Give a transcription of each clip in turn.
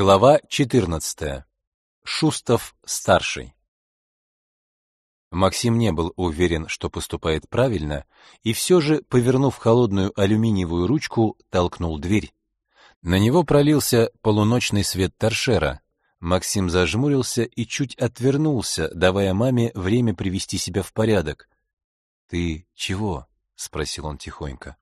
Глава 14. Шустов-старший. Максим не был уверен, что поступает правильно, и все же, повернув холодную алюминиевую ручку, толкнул дверь. На него пролился полуночный свет торшера. Максим зажмурился и чуть отвернулся, давая маме время привести себя в порядок. «Ты чего?» — спросил он тихонько.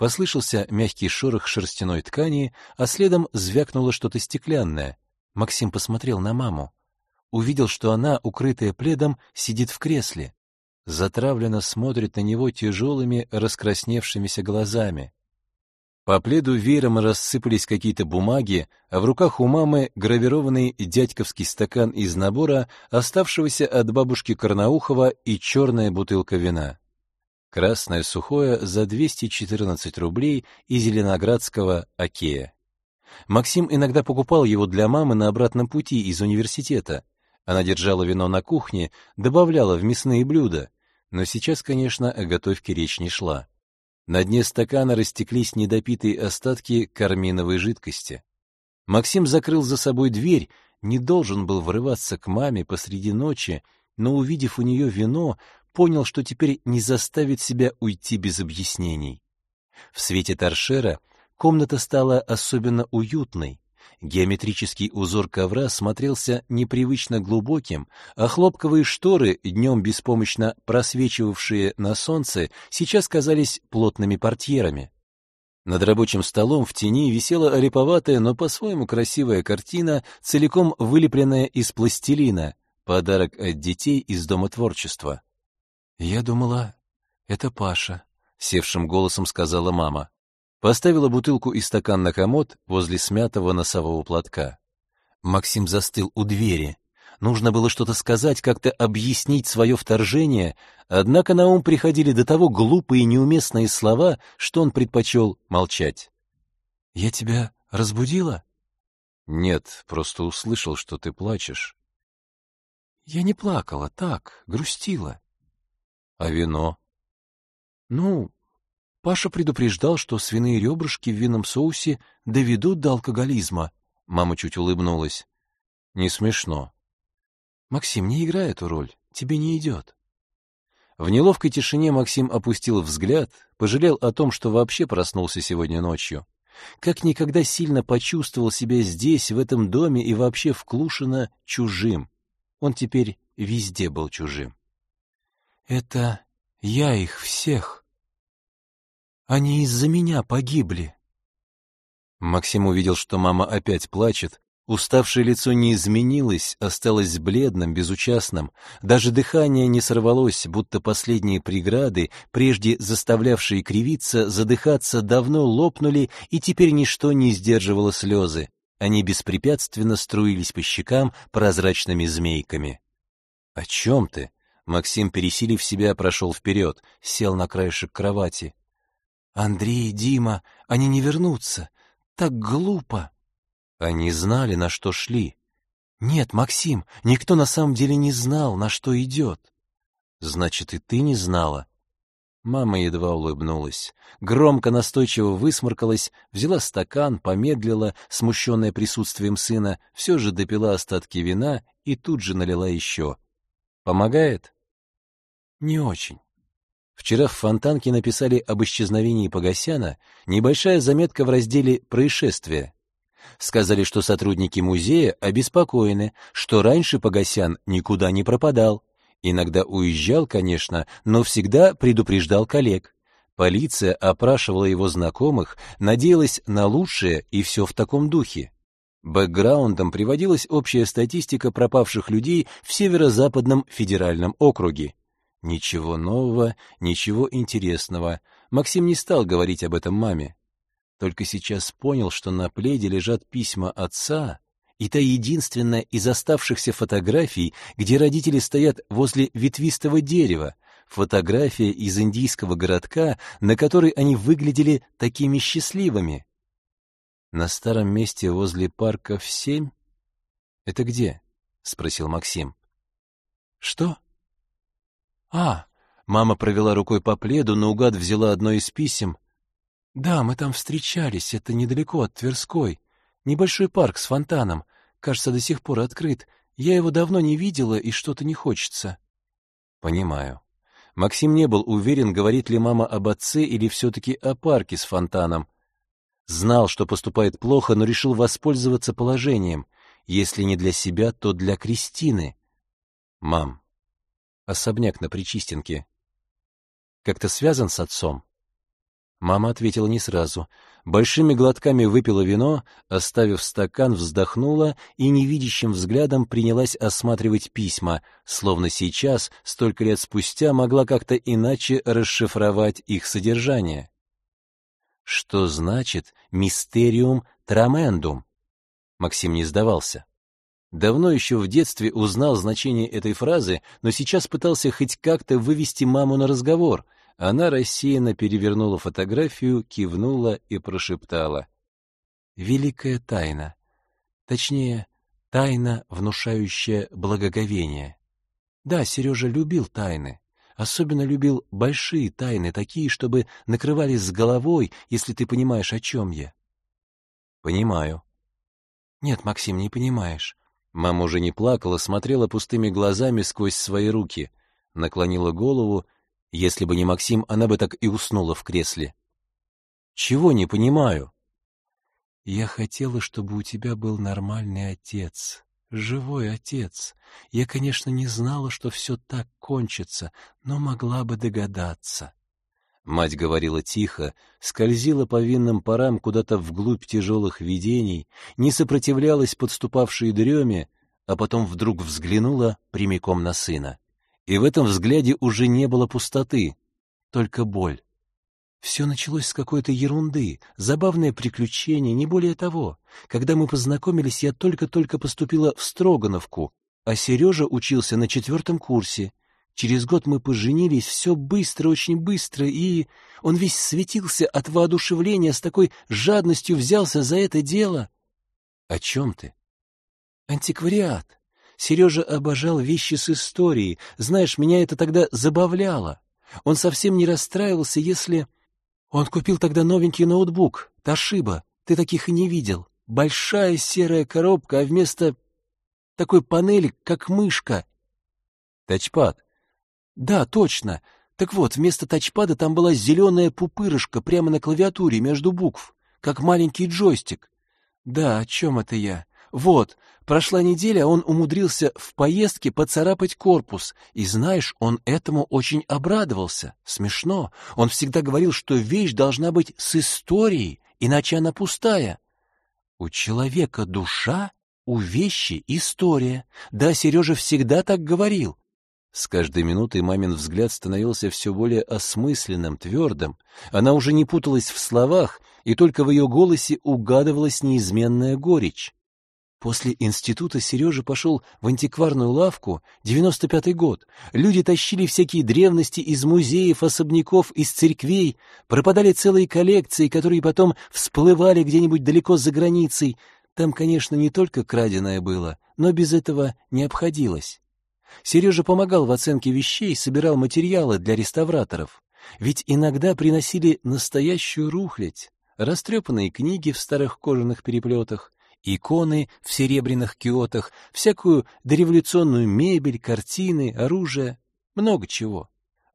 Послышался мягкий шорох шерстяной ткани, а следом звякнуло что-то стеклянное. Максим посмотрел на маму. Увидел, что она, укрытая пледом, сидит в кресле. Затравленно смотрит на него тяжелыми, раскрасневшимися глазами. По пледу веером рассыпались какие-то бумаги, а в руках у мамы гравированный дядьковский стакан из набора, оставшегося от бабушки Карнаухова, и черная бутылка вина. Красное сухое за 214 рублей из Зеленоградского Окея. Максим иногда покупал его для мамы на обратном пути из университета. Она держала вино на кухне, добавляла в мясные блюда, но сейчас, конечно, о готовке речь не шла. На дне стакана растеклись недопитые остатки карминовой жидкости. Максим закрыл за собой дверь, не должен был врываться к маме посреди ночи, но, увидев у нее вино, понял, что теперь не заставит себя уйти без объяснений. В свете торшера комната стала особенно уютной. Геометрический узор ковра смотрелся непривычно глубоким, а хлопковые шторы, днем беспомощно просвечивавшие на солнце, сейчас казались плотными портьерами. Над рабочим столом в тени висела олиповатая, но по-своему красивая картина, целиком вылепленная из пластилина, подарок от детей из Дома творчества. «Я думала, это Паша», — севшим голосом сказала мама. Поставила бутылку и стакан на комод возле смятого носового платка. Максим застыл у двери. Нужно было что-то сказать, как-то объяснить свое вторжение, однако на ум приходили до того глупые и неуместные слова, что он предпочел молчать. «Я тебя разбудила?» «Нет, просто услышал, что ты плачешь». «Я не плакала, так, грустила». А вино? Ну, Паша предупреждал, что свиные ребрышки в винном соусе доведут до алкоголизма. Мама чуть улыбнулась. Не смешно. Максим, не играй эту роль, тебе не идет. В неловкой тишине Максим опустил взгляд, пожалел о том, что вообще проснулся сегодня ночью. Как никогда сильно почувствовал себя здесь, в этом доме и вообще в чужим. Он теперь везде был чужим. Это я их всех. Они из-за меня погибли. Максим увидел, что мама опять плачет. Уставшее лицо не изменилось, осталось бледным, безучастным. Даже дыхание не сорвалось, будто последние преграды, прежде заставлявшие кривиться, задыхаться, давно лопнули, и теперь ничто не сдерживало слезы. Они беспрепятственно струились по щекам прозрачными змейками. «О чем ты?» Максим, пересилив себя, прошел вперед, сел на краешек кровати. «Андрей, Дима, они не вернутся. Так глупо!» Они знали, на что шли. «Нет, Максим, никто на самом деле не знал, на что идет». «Значит, и ты не знала?» Мама едва улыбнулась, громко настойчиво высморкалась, взяла стакан, помедлила, смущенная присутствием сына, все же допила остатки вина и тут же налила еще. «Помогает?» Не очень. Вчера в Фонтанке написали об исчезновении Погосяна небольшая заметка в разделе «Происшествия». Сказали, что сотрудники музея обеспокоены, что раньше Погосян никуда не пропадал. Иногда уезжал, конечно, но всегда предупреждал коллег. Полиция опрашивала его знакомых, надеялась на лучшее и все в таком духе. Бэкграундом приводилась общая статистика пропавших людей в Северо-Западном федеральном округе. Ничего нового, ничего интересного. Максим не стал говорить об этом маме. Только сейчас понял, что на пледе лежат письма отца, и та единственная из оставшихся фотографий, где родители стоят возле ветвистого дерева, фотография из индийского городка, на которой они выглядели такими счастливыми. На старом месте возле парка в семь? Это где? спросил Максим. Что? «А!» — мама провела рукой по пледу, наугад взяла одно из писем. «Да, мы там встречались, это недалеко от Тверской. Небольшой парк с фонтаном. Кажется, до сих пор открыт. Я его давно не видела, и что-то не хочется. Понимаю. Максим не был уверен, говорит ли мама об отце или все-таки о парке с фонтаном. Знал, что поступает плохо, но решил воспользоваться положением. Если не для себя, то для Кристины. Мам, особняк на Причистенке как-то связан с отцом? Мама ответила не сразу. Большими глотками выпила вино, оставив стакан, вздохнула и невидящим взглядом принялась осматривать письма, словно сейчас, столько лет спустя, могла как-то иначе расшифровать их содержание. Что значит «мистериум трамендум»? Максим не сдавался. Давно еще в детстве узнал значение этой фразы, но сейчас пытался хоть как-то вывести маму на разговор — она рассеянно перевернула фотографию, кивнула и прошептала. «Великая тайна. Точнее, тайна, внушающая благоговение. Да, Сережа любил тайны. Особенно любил большие тайны, такие, чтобы накрывались с головой, если ты понимаешь, о чем я. Понимаю. Нет, Максим, не понимаешь. Мама уже не плакала, смотрела пустыми глазами сквозь свои руки, наклонила голову если бы не Максим, она бы так и уснула в кресле. Чего не понимаю? Я хотела, чтобы у тебя был нормальный отец, живой отец. Я, конечно, не знала, что все так кончится, но могла бы догадаться. Мать говорила тихо, скользила по винным парам куда-то вглубь тяжелых видений, не сопротивлялась подступавшей дреме, а потом вдруг взглянула прямиком на сына и в этом взгляде уже не было пустоты, только боль. Все началось с какой-то ерунды, забавное приключение, не более того. Когда мы познакомились, я только-только поступила в Строгановку, а Сережа учился на четвертом курсе. Через год мы поженились, все быстро, очень быстро, и он весь светился от воодушевления, с такой жадностью взялся за это дело. — О чем ты? — Антиквариат. Сережа обожал вещи с историей. Знаешь, меня это тогда забавляло. Он совсем не расстраивался, если... Он купил тогда новенький ноутбук, Ташиба. Ты таких и не видел. Большая серая коробка, а вместо такой панели, как мышка. Тачпад. Да, точно. Так вот, вместо тачпада там была зеленая пупырышка прямо на клавиатуре между букв, как маленький джойстик. Да, о чем это я? Вот, прошла неделя, он умудрился в поездке поцарапать корпус, и знаешь, он этому очень обрадовался. Смешно. Он всегда говорил, что вещь должна быть с историей, иначе она пустая. У человека душа, у вещи история. Да, Сережа всегда так говорил. С каждой минутой мамин взгляд становился все более осмысленным, твердым. Она уже не путалась в словах, и только в ее голосе угадывалась неизменная горечь. После института Сережа пошел в антикварную лавку, 95-й год. Люди тащили всякие древности из музеев, особняков, из церквей, пропадали целые коллекции, которые потом всплывали где-нибудь далеко за границей. Там, конечно, не только краденое было, но без этого не обходилось. Сережа помогал в оценке вещей, собирал материалы для реставраторов. Ведь иногда приносили настоящую рухлядь, растрепанные книги в старых кожаных переплетах, иконы в серебряных киотах, всякую дореволюционную мебель, картины, оружие, много чего.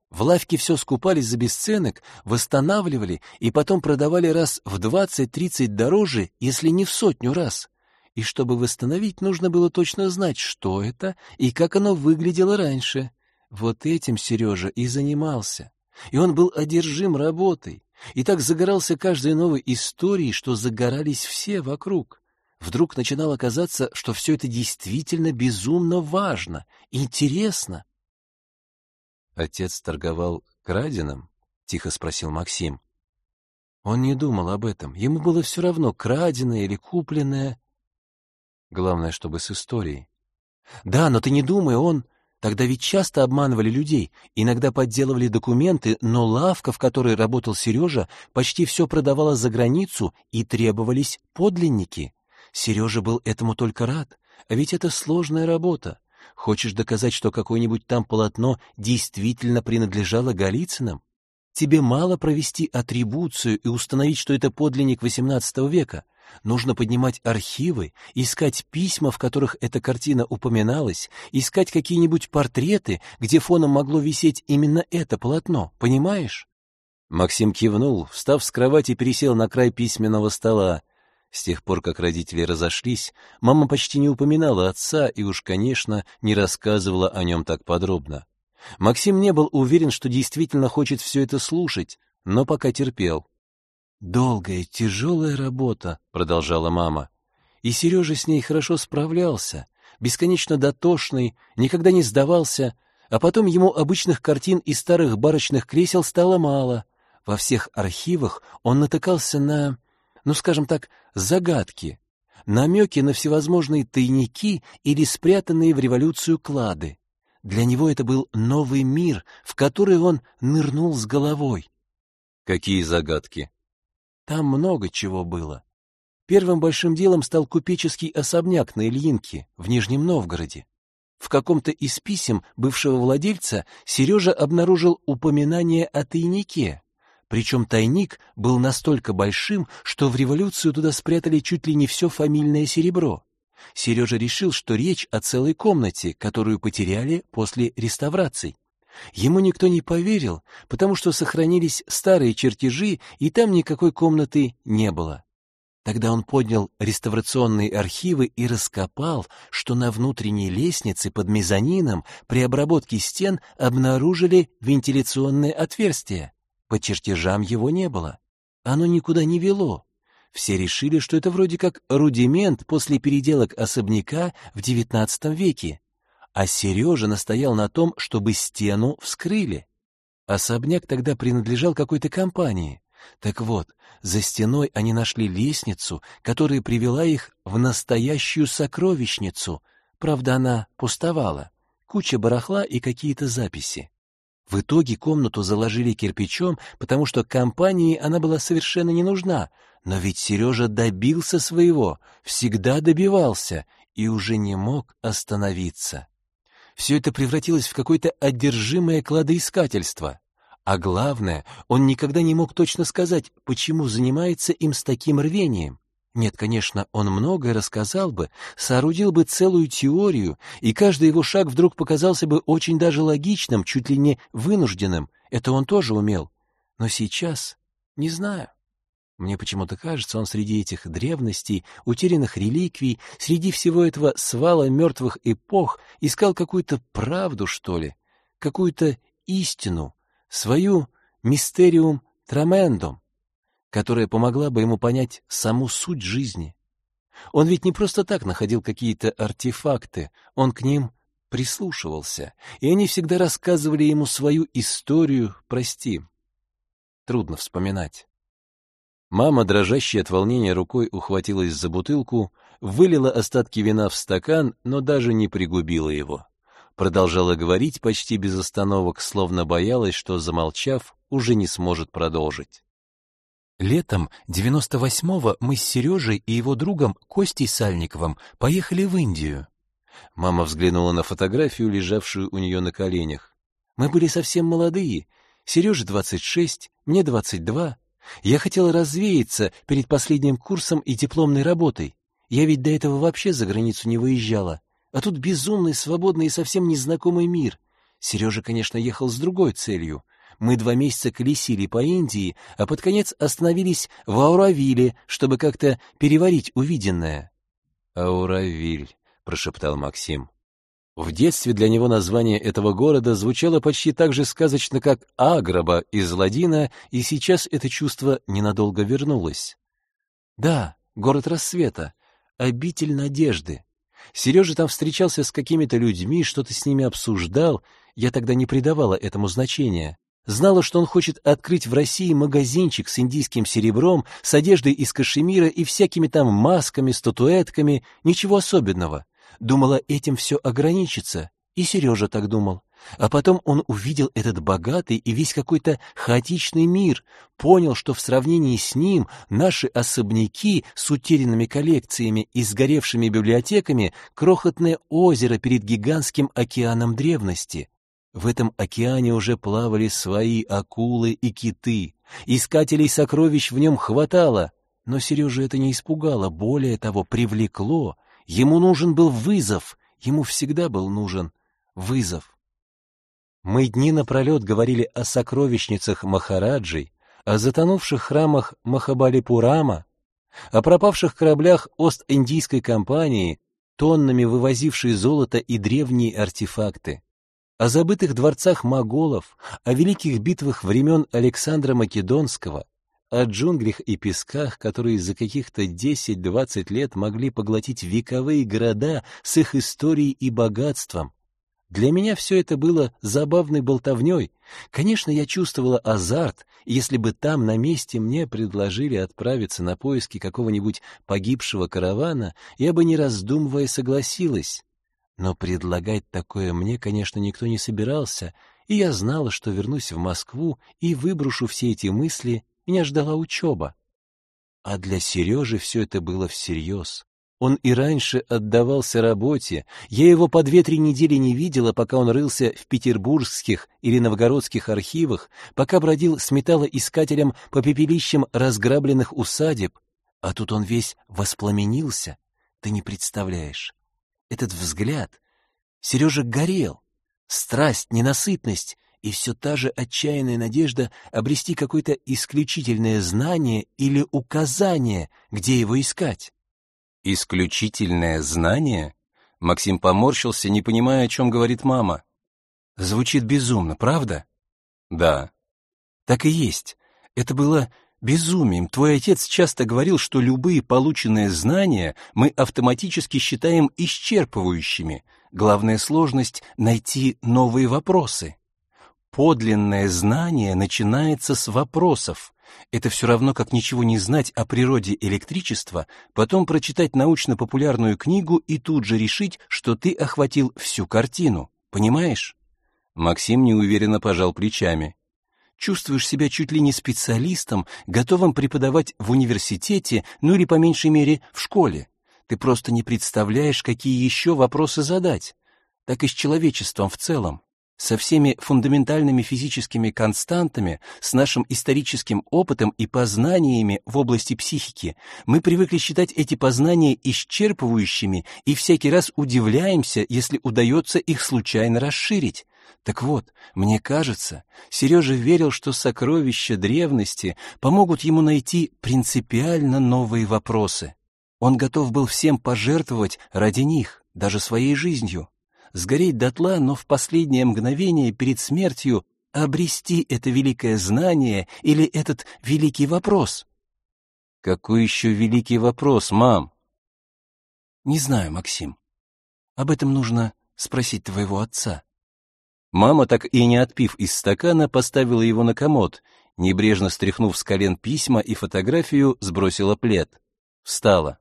В лавке все скупались за бесценок, восстанавливали и потом продавали раз в двадцать-тридцать дороже, если не в сотню раз. И чтобы восстановить, нужно было точно знать, что это и как оно выглядело раньше. Вот этим Сережа и занимался. И он был одержим работой. И так загорался каждой новой историей, что загорались все вокруг. Вдруг начинало казаться, что все это действительно безумно важно, интересно. Отец торговал краденым? — тихо спросил Максим. Он не думал об этом. Ему было все равно, краденое или купленное. Главное, чтобы с историей. Да, но ты не думай, он... Тогда ведь часто обманывали людей, иногда подделывали документы, но лавка, в которой работал Сережа, почти все продавала за границу, и требовались подлинники. Сережа был этому только рад, а ведь это сложная работа. Хочешь доказать, что какое-нибудь там полотно действительно принадлежало Голицынам? Тебе мало провести атрибуцию и установить, что это подлинник XVIII века. Нужно поднимать архивы, искать письма, в которых эта картина упоминалась, искать какие-нибудь портреты, где фоном могло висеть именно это полотно, понимаешь? Максим кивнул, встав с кровати, пересел на край письменного стола. С тех пор, как родители разошлись, мама почти не упоминала отца и уж, конечно, не рассказывала о нем так подробно. Максим не был уверен, что действительно хочет все это слушать, но пока терпел. «Долгая, тяжелая работа», — продолжала мама. «И Сережа с ней хорошо справлялся, бесконечно дотошный, никогда не сдавался, а потом ему обычных картин и старых барочных кресел стало мало. Во всех архивах он натыкался на, ну, скажем так, загадки, намеки на всевозможные тайники или спрятанные в революцию клады. Для него это был новый мир, в который он нырнул с головой. Какие загадки? Там много чего было. Первым большим делом стал купеческий особняк на Ильинке в Нижнем Новгороде. В каком-то из писем бывшего владельца Сережа обнаружил упоминание о тайнике. Причем тайник был настолько большим, что в революцию туда спрятали чуть ли не все фамильное серебро. Сережа решил, что речь о целой комнате, которую потеряли после реставраций. Ему никто не поверил, потому что сохранились старые чертежи, и там никакой комнаты не было. Тогда он поднял реставрационные архивы и раскопал, что на внутренней лестнице под мезонином при обработке стен обнаружили вентиляционное отверстие. По чертежам его не было. Оно никуда не вело. Все решили, что это вроде как рудимент после переделок особняка в XIX веке. А Сережа настоял на том, чтобы стену вскрыли. Особняк тогда принадлежал какой-то компании. Так вот, за стеной они нашли лестницу, которая привела их в настоящую сокровищницу. Правда, она пустовала. Куча барахла и какие-то записи. В итоге комнату заложили кирпичом, потому что компании она была совершенно не нужна. Но ведь Сережа добился своего, всегда добивался и уже не мог остановиться. Все это превратилось в какое-то одержимое кладоискательство. А главное, он никогда не мог точно сказать, почему занимается им с таким рвением. Нет, конечно, он многое рассказал бы, соорудил бы целую теорию, и каждый его шаг вдруг показался бы очень даже логичным, чуть ли не вынужденным. Это он тоже умел. Но сейчас не знаю. Мне почему-то кажется, он среди этих древностей, утерянных реликвий, среди всего этого свала мертвых эпох искал какую-то правду, что ли, какую-то истину, свою мистериум трамендум, которая помогла бы ему понять саму суть жизни. Он ведь не просто так находил какие-то артефакты, он к ним прислушивался, и они всегда рассказывали ему свою историю, прости. Трудно вспоминать. Мама, дрожащая от волнения рукой, ухватилась за бутылку, вылила остатки вина в стакан, но даже не пригубила его. Продолжала говорить почти без остановок, словно боялась, что, замолчав, уже не сможет продолжить. Летом 98-го мы с Сережей и его другом Костей Сальниковым поехали в Индию. Мама взглянула на фотографию, лежавшую у нее на коленях. Мы были совсем молодые. Сереже 26, мне 22. Я хотела развеяться перед последним курсом и дипломной работой. Я ведь до этого вообще за границу не выезжала. А тут безумный, свободный и совсем незнакомый мир. Сережа, конечно, ехал с другой целью. Мы два месяца колесили по Индии, а под конец остановились в Ауравиле, чтобы как-то переварить увиденное. «Ауравиль», — прошептал Максим. В детстве для него название этого города звучало почти так же сказочно, как Аграба из Ладина, и сейчас это чувство ненадолго вернулось. Да, город рассвета, обитель надежды. Сережа там встречался с какими-то людьми, что-то с ними обсуждал, я тогда не придавала этому значения. Знала, что он хочет открыть в России магазинчик с индийским серебром, с одеждой из кашемира и всякими там масками, статуэтками, ничего особенного. Думала, этим все ограничится. И Сережа так думал. А потом он увидел этот богатый и весь какой-то хаотичный мир, понял, что в сравнении с ним наши особняки с утерянными коллекциями и сгоревшими библиотеками — крохотное озеро перед гигантским океаном древности. В этом океане уже плавали свои акулы и киты. Искателей сокровищ в нем хватало. Но Сережа это не испугало, более того, привлекло. Ему нужен был вызов. Ему всегда был нужен вызов. Мы дни напролет говорили о сокровищницах Махараджей, о затонувших храмах Махабалипурама, о пропавших кораблях Ост-Индийской компании, тоннами вывозившей золото и древние артефакты о забытых дворцах моголов, о великих битвах времен Александра Македонского, о джунглях и песках, которые за каких-то 10-20 лет могли поглотить вековые города с их историей и богатством. Для меня все это было забавной болтовней. Конечно, я чувствовала азарт, если бы там на месте мне предложили отправиться на поиски какого-нибудь погибшего каравана, я бы, не раздумывая, согласилась. Но предлагать такое мне, конечно, никто не собирался, и я знала, что вернусь в Москву и выброшу все эти мысли, меня ждала учеба. А для Сережи все это было всерьез. Он и раньше отдавался работе, я его по две-три недели не видела, пока он рылся в петербургских или новгородских архивах, пока бродил с металлоискателем по пепелищам разграбленных усадеб, а тут он весь воспламенился, ты не представляешь этот взгляд. Сережа горел. Страсть, ненасытность и все та же отчаянная надежда обрести какое-то исключительное знание или указание, где его искать. Исключительное знание? Максим поморщился, не понимая, о чем говорит мама. Звучит безумно, правда? Да. Так и есть. Это было безумием. Твой отец часто говорил, что любые полученные знания мы автоматически считаем исчерпывающими. Главная сложность — найти новые вопросы. Подлинное знание начинается с вопросов. Это все равно, как ничего не знать о природе электричества, потом прочитать научно-популярную книгу и тут же решить, что ты охватил всю картину. Понимаешь? Максим неуверенно пожал плечами чувствуешь себя чуть ли не специалистом, готовым преподавать в университете, ну или по меньшей мере в школе. Ты просто не представляешь, какие еще вопросы задать. Так и с человечеством в целом. Со всеми фундаментальными физическими константами, с нашим историческим опытом и познаниями в области психики, мы привыкли считать эти познания исчерпывающими и всякий раз удивляемся, если удается их случайно расширить. Так вот, мне кажется, Сережа верил, что сокровища древности помогут ему найти принципиально новые вопросы. Он готов был всем пожертвовать ради них, даже своей жизнью. Сгореть дотла, но в последнее мгновение перед смертью обрести это великое знание или этот великий вопрос. Какой еще великий вопрос, мам? Не знаю, Максим. Об этом нужно спросить твоего отца. Мама, так и не отпив из стакана, поставила его на комод, небрежно стряхнув с колен письма и фотографию, сбросила плед. Встала.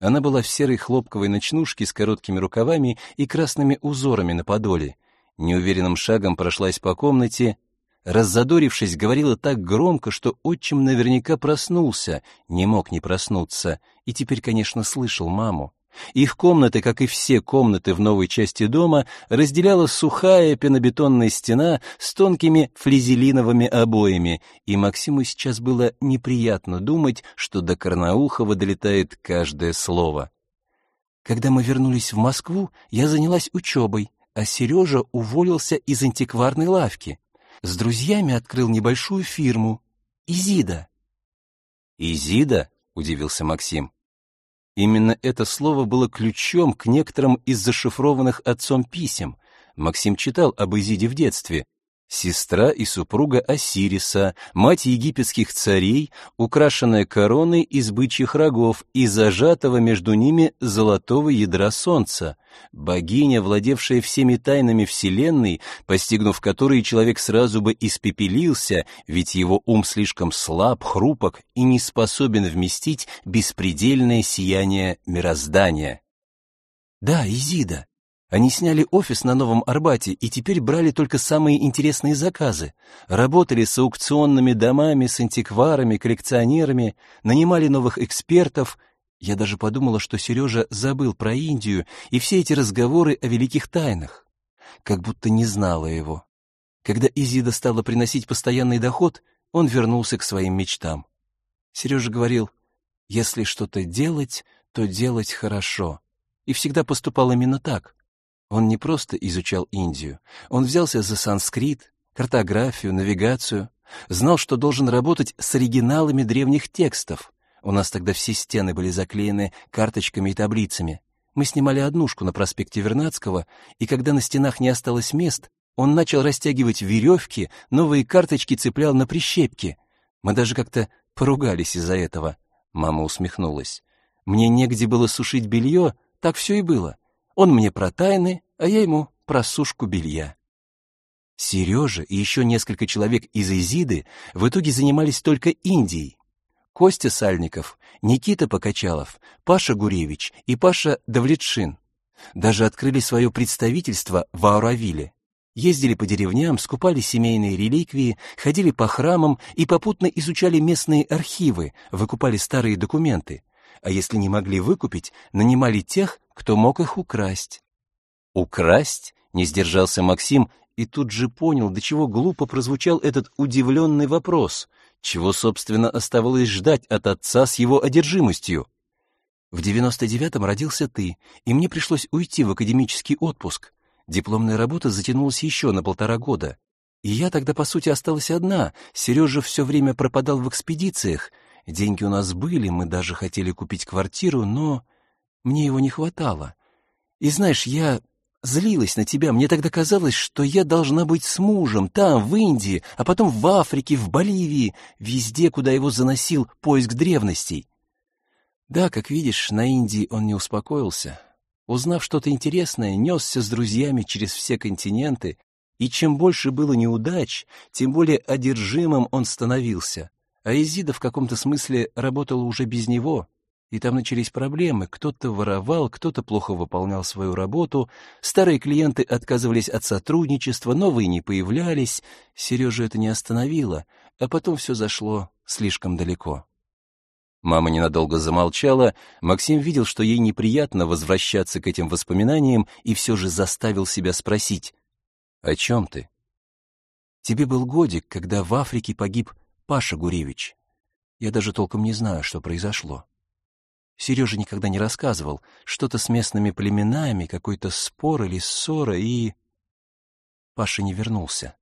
Она была в серой хлопковой ночнушке с короткими рукавами и красными узорами на подоле. Неуверенным шагом прошлась по комнате, раззадорившись, говорила так громко, что отчим наверняка проснулся, не мог не проснуться, и теперь, конечно, слышал маму. Их комнаты, как и все комнаты в новой части дома, разделяла сухая пенобетонная стена с тонкими флизелиновыми обоями, и Максиму сейчас было неприятно думать, что до Карнаухова долетает каждое слово. Когда мы вернулись в Москву, я занялась учебой, а Сережа уволился из антикварной лавки. С друзьями открыл небольшую фирму. Изида. «Изида?» — удивился Максим. Именно это слово было ключом к некоторым из зашифрованных отцом писем. Максим читал об Изиде в детстве. Сестра и супруга Осириса, мать египетских царей, украшенная короной из бычьих рогов и зажатого между ними золотого ядра солнца, богиня, владевшая всеми тайнами вселенной, постигнув которые человек сразу бы испепелился, ведь его ум слишком слаб, хрупок и не способен вместить беспредельное сияние мироздания. Да, Изида, они сняли офис на Новом Арбате и теперь брали только самые интересные заказы. Работали с аукционными домами, с антикварами, коллекционерами, нанимали новых экспертов. Я даже подумала, что Сережа забыл про Индию и все эти разговоры о великих тайнах. как будто не знала его. Когда Изида стала приносить постоянный доход, он вернулся к своим мечтам. Сережа говорил, если что-то делать, то делать хорошо. И всегда поступал именно так. Он не просто изучал Индию, он взялся за санскрит, картографию, навигацию, знал, что должен работать с оригиналами древних текстов. У нас тогда все стены были заклеены карточками и таблицами. Мы снимали однушку на проспекте Вернадского, и когда на стенах не осталось мест, он начал растягивать веревки, новые карточки цеплял на прищепки. Мы даже как-то поругались из-за этого. Мама усмехнулась. Мне негде было сушить белье, так все и было. Он мне про тайны, а я ему про сушку белья. Сережа и еще несколько человек из Изиды в итоге занимались только Индией. Костя Сальников, Никита Покачалов, Паша Гуревич и Паша Давлетшин. Даже открыли свое представительство в Ауравиле. Ездили по деревням, скупали семейные реликвии, ходили по храмам и попутно изучали местные архивы, выкупали старые документы. А если не могли выкупить, нанимали тех, кто мог их украсть. «Украсть?» — не сдержался Максим и тут же понял, до чего глупо прозвучал этот удивленный вопрос, чего, собственно, оставалось ждать от отца с его одержимостью. В девяносто девятом родился ты, и мне пришлось уйти в академический отпуск. Дипломная работа затянулась еще на полтора года. И я тогда, по сути, осталась одна. Сережа все время пропадал в экспедициях. Деньги у нас были, мы даже хотели купить квартиру, но мне его не хватало. И знаешь, я Злилась на тебя. Мне тогда казалось, что я должна быть с мужем, там, в Индии, а потом в Африке, в Боливии, везде, куда его заносил поиск древностей. Да, как видишь, на Индии он не успокоился. Узнав что-то интересное, несся с друзьями через все континенты, и чем больше было неудач, тем более одержимым он становился. А Изида в каком-то смысле работала уже без него, и там начались проблемы. Кто-то воровал, кто-то плохо выполнял свою работу, старые клиенты отказывались от сотрудничества, новые не появлялись. Сережу это не остановило, а потом все зашло слишком далеко. Мама ненадолго замолчала, Максим видел, что ей неприятно возвращаться к этим воспоминаниям и все же заставил себя спросить, «О чем ты?» «Тебе был годик, когда в Африке погиб Паша Гуревич. Я даже толком не знаю, что произошло. Сережа никогда не рассказывал. Что-то с местными племенами, какой-то спор или ссора, и... Паша не вернулся.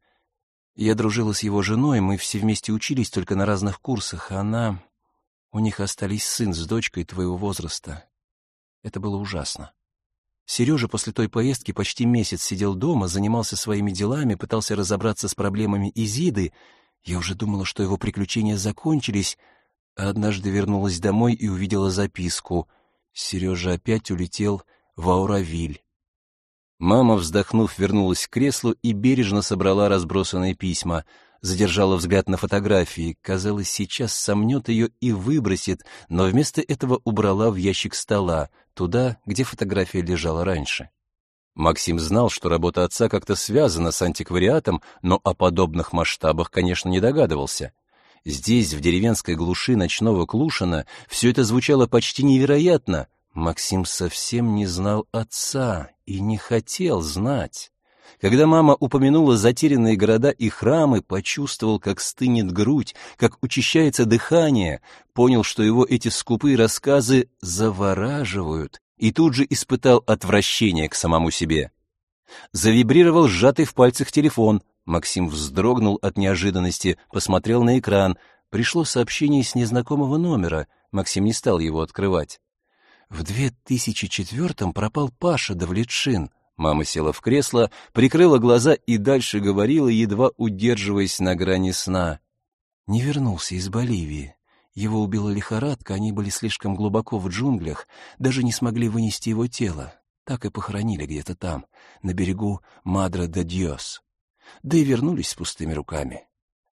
Я дружила с его женой, мы все вместе учились только на разных курсах, а она... У них остались сын с дочкой твоего возраста. Это было ужасно. Сережа после той поездки почти месяц сидел дома, занимался своими делами, пытался разобраться с проблемами Изиды. Я уже думала, что его приключения закончились, однажды вернулась домой и увидела записку. Сережа опять улетел в Ауравиль. Мама, вздохнув, вернулась к креслу и бережно собрала разбросанные письма. Задержала взгляд на фотографии. Казалось, сейчас сомнет ее и выбросит, но вместо этого убрала в ящик стола, туда, где фотография лежала раньше. Максим знал, что работа отца как-то связана с антиквариатом, но о подобных масштабах, конечно, не догадывался. Здесь, в деревенской глуши ночного Клушина, все это звучало почти невероятно. Максим совсем не знал отца и не хотел знать. Когда мама упомянула затерянные города и храмы, почувствовал, как стынет грудь, как учащается дыхание, понял, что его эти скупые рассказы завораживают, и тут же испытал отвращение к самому себе. Завибрировал сжатый в пальцах телефон, Максим вздрогнул от неожиданности, посмотрел на экран. Пришло сообщение с незнакомого номера. Максим не стал его открывать. В 2004-м пропал Паша Давлетшин. Мама села в кресло, прикрыла глаза и дальше говорила, едва удерживаясь на грани сна. Не вернулся из Боливии. Его убила лихорадка, они были слишком глубоко в джунглях, даже не смогли вынести его тело. Так и похоронили где-то там, на берегу Мадре-де-Дьос да и вернулись с пустыми руками.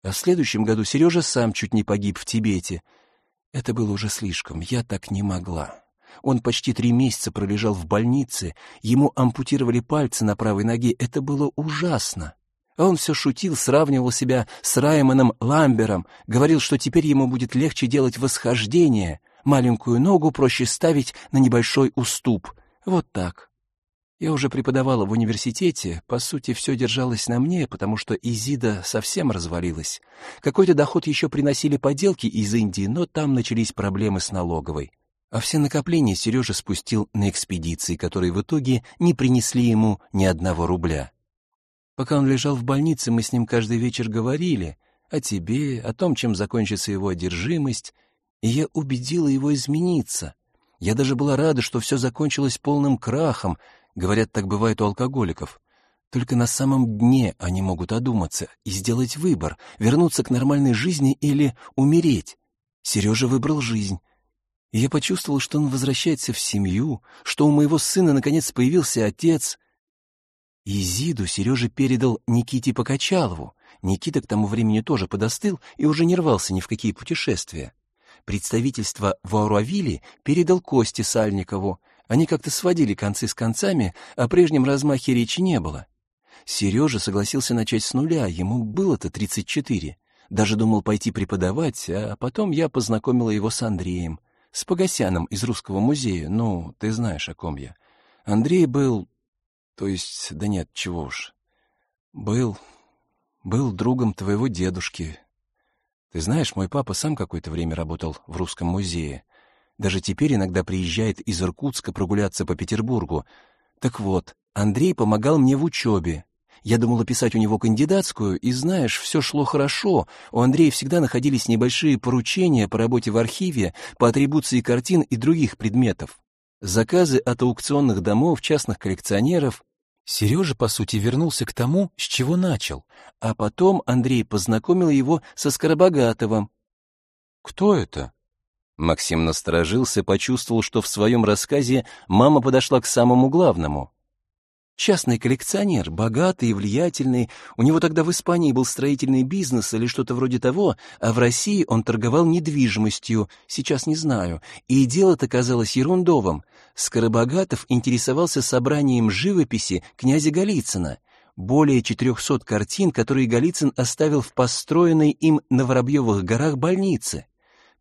А в следующем году Сережа сам чуть не погиб в Тибете. Это было уже слишком, я так не могла. Он почти три месяца пролежал в больнице, ему ампутировали пальцы на правой ноге, это было ужасно. А он все шутил, сравнивал себя с Раймоном Ламбером, говорил, что теперь ему будет легче делать восхождение, маленькую ногу проще ставить на небольшой уступ. Вот так. Я уже преподавала в университете, по сути, все держалось на мне, потому что Изида совсем развалилась. Какой-то доход еще приносили поделки из Индии, но там начались проблемы с налоговой. А все накопления Сережа спустил на экспедиции, которые в итоге не принесли ему ни одного рубля. Пока он лежал в больнице, мы с ним каждый вечер говорили о тебе, о том, чем закончится его одержимость, и я убедила его измениться. Я даже была рада, что все закончилось полным крахом, Говорят, так бывает у алкоголиков. Только на самом дне они могут одуматься и сделать выбор, вернуться к нормальной жизни или умереть. Сережа выбрал жизнь. И я почувствовал, что он возвращается в семью, что у моего сына наконец появился отец. И Зиду Сережа передал Никите Покачалову. Никита к тому времени тоже подостыл и уже не рвался ни в какие путешествия. Представительство в Ауравиле передал Косте Сальникову, они как-то сводили концы с концами, о прежнем размахе речи не было. Сережа согласился начать с нуля, ему было-то 34. Даже думал пойти преподавать, а потом я познакомила его с Андреем, с Погосяном из Русского музея, ну, ты знаешь, о ком я. Андрей был... То есть, да нет, чего уж. Был... был другом твоего дедушки. Ты знаешь, мой папа сам какое-то время работал в Русском музее. Даже теперь иногда приезжает из Иркутска прогуляться по Петербургу. Так вот, Андрей помогал мне в учебе. Я думала писать у него кандидатскую, и, знаешь, все шло хорошо. У Андрея всегда находились небольшие поручения по работе в архиве, по атрибуции картин и других предметов. Заказы от аукционных домов, частных коллекционеров. Сережа, по сути, вернулся к тому, с чего начал. А потом Андрей познакомил его со Скоробогатовым. «Кто это?» Максим насторожился, почувствовал, что в своем рассказе мама подошла к самому главному. Частный коллекционер, богатый и влиятельный, у него тогда в Испании был строительный бизнес или что-то вроде того, а в России он торговал недвижимостью, сейчас не знаю, и дело-то казалось ерундовым. Скоробогатов интересовался собранием живописи князя Голицына, более 400 картин, которые Голицын оставил в построенной им на Воробьевых горах больнице.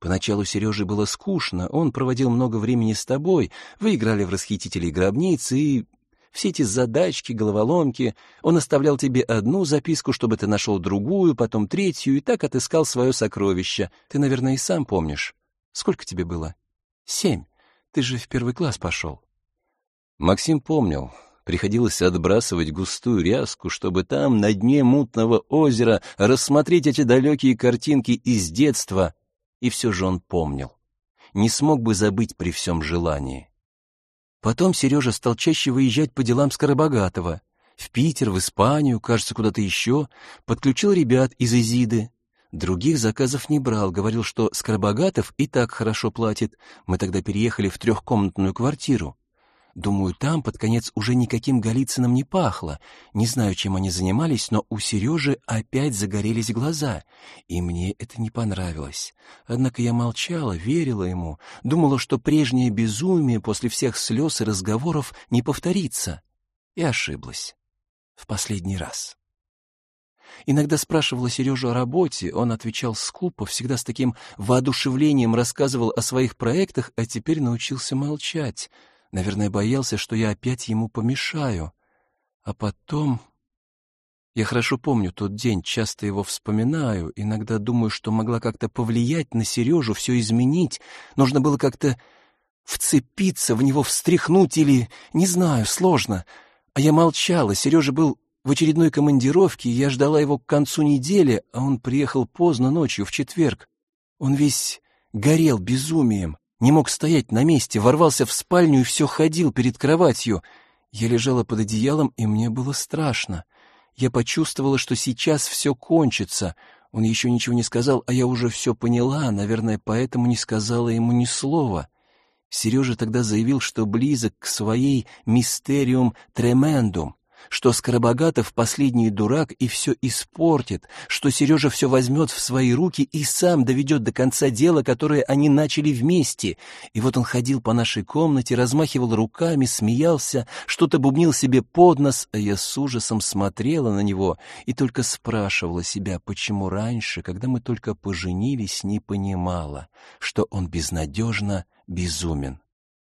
Поначалу Сереже было скучно, он проводил много времени с тобой, вы играли в расхитителей гробниц, и все эти задачки, головоломки, он оставлял тебе одну записку, чтобы ты нашел другую, потом третью, и так отыскал свое сокровище. Ты, наверное, и сам помнишь. Сколько тебе было? Семь. Ты же в первый класс пошел. Максим помнил. Приходилось отбрасывать густую ряску, чтобы там, на дне мутного озера, рассмотреть эти далекие картинки из детства, и все же он помнил. Не смог бы забыть при всем желании. Потом Сережа стал чаще выезжать по делам Скоробогатого. В Питер, в Испанию, кажется, куда-то еще. Подключил ребят из Изиды. Других заказов не брал, говорил, что Скоробогатов и так хорошо платит. Мы тогда переехали в трехкомнатную квартиру. Думаю, там под конец уже никаким Голицыным не пахло. Не знаю, чем они занимались, но у Сережи опять загорелись глаза, и мне это не понравилось. Однако я молчала, верила ему, думала, что прежнее безумие после всех слез и разговоров не повторится. И ошиблась. В последний раз. Иногда спрашивала Сережу о работе, он отвечал скупо, всегда с таким воодушевлением рассказывал о своих проектах, а теперь научился молчать — Наверное, боялся, что я опять ему помешаю. А потом... Я хорошо помню тот день, часто его вспоминаю, иногда думаю, что могла как-то повлиять на Сережу, все изменить. Нужно было как-то вцепиться в него, встряхнуть или... Не знаю, сложно. А я молчала, Сережа был в очередной командировке, я ждала его к концу недели, а он приехал поздно ночью, в четверг. Он весь горел безумием не мог стоять на месте, ворвался в спальню и все ходил перед кроватью. Я лежала под одеялом, и мне было страшно. Я почувствовала, что сейчас все кончится. Он еще ничего не сказал, а я уже все поняла, наверное, поэтому не сказала ему ни слова. Сережа тогда заявил, что близок к своей «мистериум тремендум», что Скоробогатов последний дурак и все испортит, что Сережа все возьмет в свои руки и сам доведет до конца дело, которое они начали вместе. И вот он ходил по нашей комнате, размахивал руками, смеялся, что-то бубнил себе под нос, а я с ужасом смотрела на него и только спрашивала себя, почему раньше, когда мы только поженились, не понимала, что он безнадежно безумен.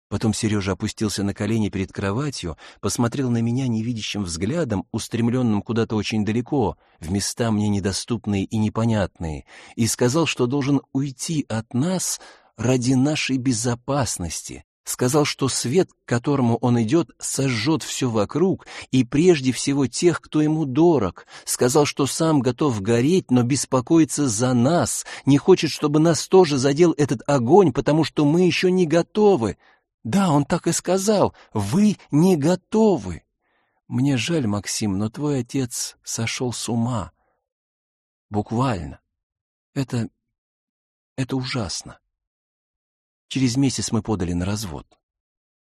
Потом Сережа опустился на колени перед кроватью, посмотрел на меня невидящим взглядом, устремленным куда-то очень далеко, в места мне недоступные и непонятные, и сказал, что должен уйти от нас ради нашей безопасности, сказал, что свет, к которому он идет, сожжет все вокруг и прежде всего тех, кто ему дорог, сказал, что сам готов гореть, но беспокоится за нас, не хочет, чтобы нас тоже задел этот огонь, потому что мы еще не готовы. Да, он так и сказал, вы не готовы. Мне жаль, Максим, но твой отец сошел с ума. Буквально. Это... это ужасно. Через месяц мы подали на развод.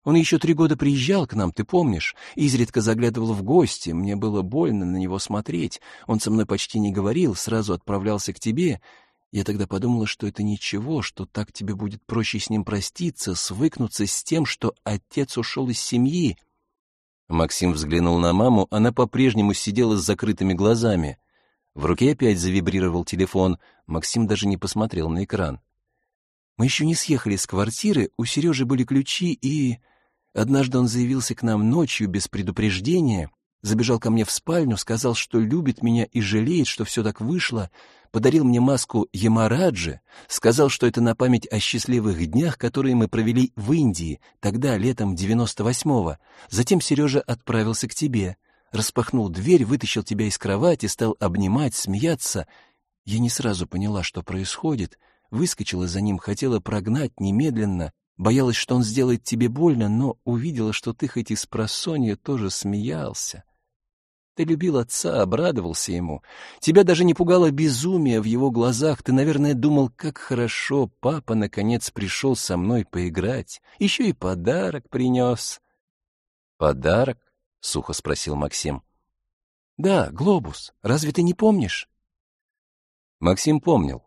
Он еще три года приезжал к нам, ты помнишь, изредка заглядывал в гости, мне было больно на него смотреть, он со мной почти не говорил, сразу отправлялся к тебе. Я тогда подумала, что это ничего, что так тебе будет проще с ним проститься, свыкнуться с тем, что отец ушел из семьи. Максим взглянул на маму, она по-прежнему сидела с закрытыми глазами. В руке опять завибрировал телефон, Максим даже не посмотрел на экран. Мы еще не съехали с квартиры, у Сережи были ключи, и... Однажды он заявился к нам ночью без предупреждения, забежал ко мне в спальню, сказал, что любит меня и жалеет, что все так вышло, подарил мне маску Ямараджи, сказал, что это на память о счастливых днях, которые мы провели в Индии, тогда, летом 98-го. Затем Сережа отправился к тебе, распахнул дверь, вытащил тебя из кровати, стал обнимать, смеяться. Я не сразу поняла, что происходит — Выскочила за ним, хотела прогнать немедленно, боялась, что он сделает тебе больно, но увидела, что ты хоть и с просонья тоже смеялся. Ты любил отца, обрадовался ему. Тебя даже не пугало безумие в его глазах. Ты, наверное, думал, как хорошо папа наконец пришел со мной поиграть. Еще и подарок принес. «Подарок?» — сухо спросил Максим. «Да, глобус. Разве ты не помнишь?» Максим помнил.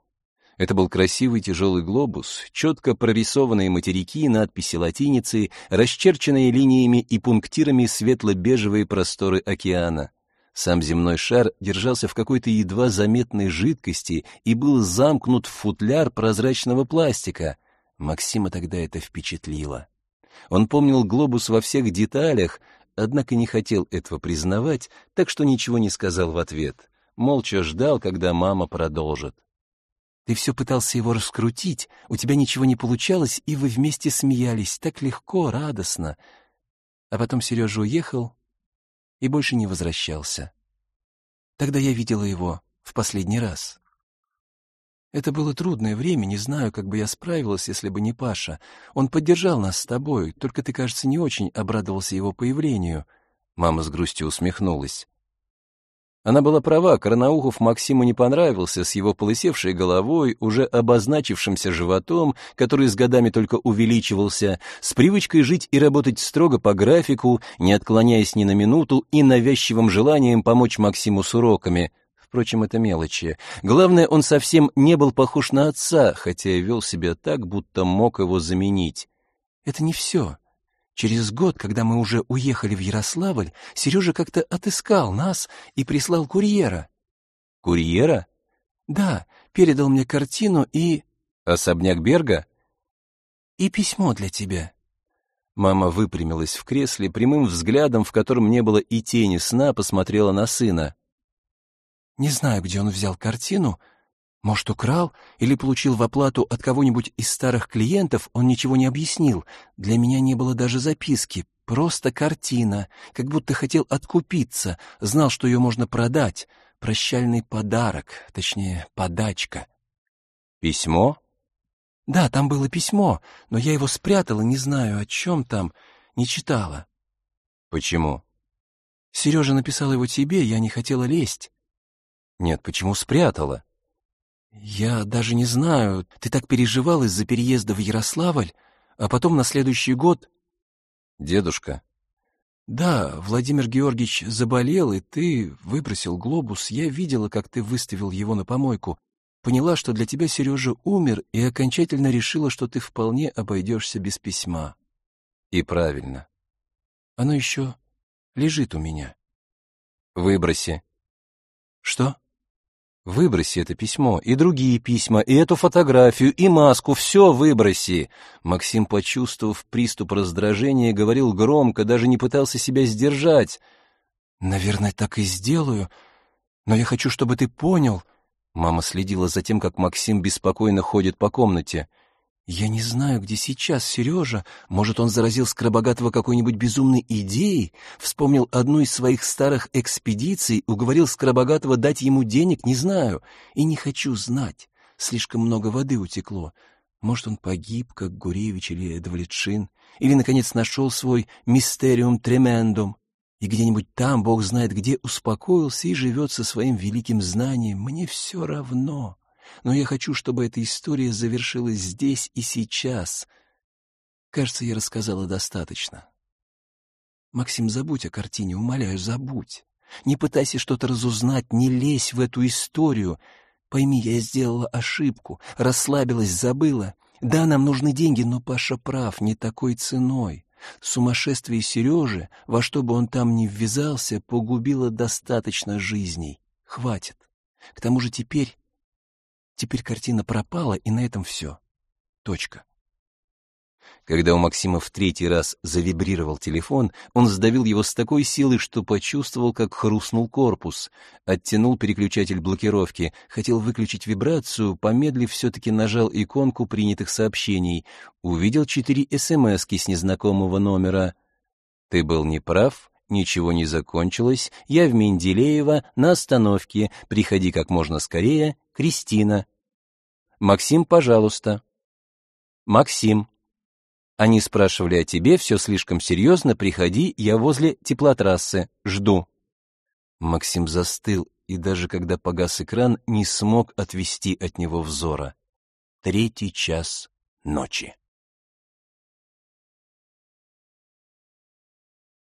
Это был красивый тяжелый глобус, четко прорисованные материки, надписи латиницей, расчерченные линиями и пунктирами светло-бежевые просторы океана. Сам земной шар держался в какой-то едва заметной жидкости и был замкнут в футляр прозрачного пластика. Максима тогда это впечатлило. Он помнил глобус во всех деталях, однако не хотел этого признавать, так что ничего не сказал в ответ. Молча ждал, когда мама продолжит. Ты все пытался его раскрутить, у тебя ничего не получалось, и вы вместе смеялись, так легко, радостно. А потом Сережа уехал и больше не возвращался. Тогда я видела его в последний раз. Это было трудное время, не знаю, как бы я справилась, если бы не Паша. Он поддержал нас с тобой, только ты, кажется, не очень обрадовался его появлению. Мама с грустью усмехнулась. Она была права, Карнаухов Максиму не понравился с его полысевшей головой, уже обозначившимся животом, который с годами только увеличивался, с привычкой жить и работать строго по графику, не отклоняясь ни на минуту и навязчивым желанием помочь Максиму с уроками. Впрочем, это мелочи. Главное, он совсем не был похож на отца, хотя и вел себя так, будто мог его заменить. Это не все. Через год, когда мы уже уехали в Ярославль, Сережа как-то отыскал нас и прислал курьера. Курьера? Да, передал мне картину и... Особняк Берга? И письмо для тебя. Мама выпрямилась в кресле, прямым взглядом, в котором не было и тени сна, посмотрела на сына. Не знаю, где он взял картину, может, украл или получил в оплату от кого-нибудь из старых клиентов, он ничего не объяснил. Для меня не было даже записки, просто картина, как будто хотел откупиться, знал, что ее можно продать. Прощальный подарок, точнее, подачка. Письмо? Да, там было письмо, но я его спрятала, не знаю, о чем там, не читала. Почему? Сережа написал его тебе, я не хотела лезть. Нет, почему спрятала? «Я даже не знаю. Ты так переживал из-за переезда в Ярославль, а потом на следующий год...» «Дедушка». «Да, Владимир Георгиевич заболел, и ты выбросил глобус. Я видела, как ты выставил его на помойку. Поняла, что для тебя Сережа умер, и окончательно решила, что ты вполне обойдешься без письма». «И правильно. Оно еще лежит у меня». «Выброси». «Что?» Выброси это письмо, и другие письма, и эту фотографию, и маску, все выброси. Максим, почувствовав приступ раздражения, говорил громко, даже не пытался себя сдержать. Наверное, так и сделаю, но я хочу, чтобы ты понял. Мама следила за тем, как Максим беспокойно ходит по комнате. Я не знаю, где сейчас Сережа. Может, он заразил Скоробогатого какой-нибудь безумной идеей, вспомнил одну из своих старых экспедиций, уговорил Скоробогатого дать ему денег, не знаю. И не хочу знать. Слишком много воды утекло. Может, он погиб, как Гуревич или Эдвалитшин, или, наконец, нашел свой мистериум тремендум, и где-нибудь там, бог знает где, успокоился и живет со своим великим знанием. Мне все равно но я хочу, чтобы эта история завершилась здесь и сейчас. Кажется, я рассказала достаточно. Максим, забудь о картине, умоляю, забудь. Не пытайся что-то разузнать, не лезь в эту историю. Пойми, я сделала ошибку, расслабилась, забыла. Да, нам нужны деньги, но Паша прав, не такой ценой. Сумасшествие Сережи, во что бы он там ни ввязался, погубило достаточно жизней. Хватит. К тому же теперь Теперь картина пропала, и на этом все. Точка. Когда у Максима в третий раз завибрировал телефон, он сдавил его с такой силой, что почувствовал, как хрустнул корпус. Оттянул переключатель блокировки, хотел выключить вибрацию, помедлив, все-таки нажал иконку принятых сообщений. Увидел четыре СМСки с незнакомого номера. «Ты был неправ, ничего не закончилось, я в Менделеево, на остановке, приходи как можно скорее, Кристина. Максим, пожалуйста. Максим. Они спрашивали о тебе, все слишком серьезно, приходи, я возле теплотрассы, жду. Максим застыл и даже когда погас экран, не смог отвести от него взора. Третий час ночи.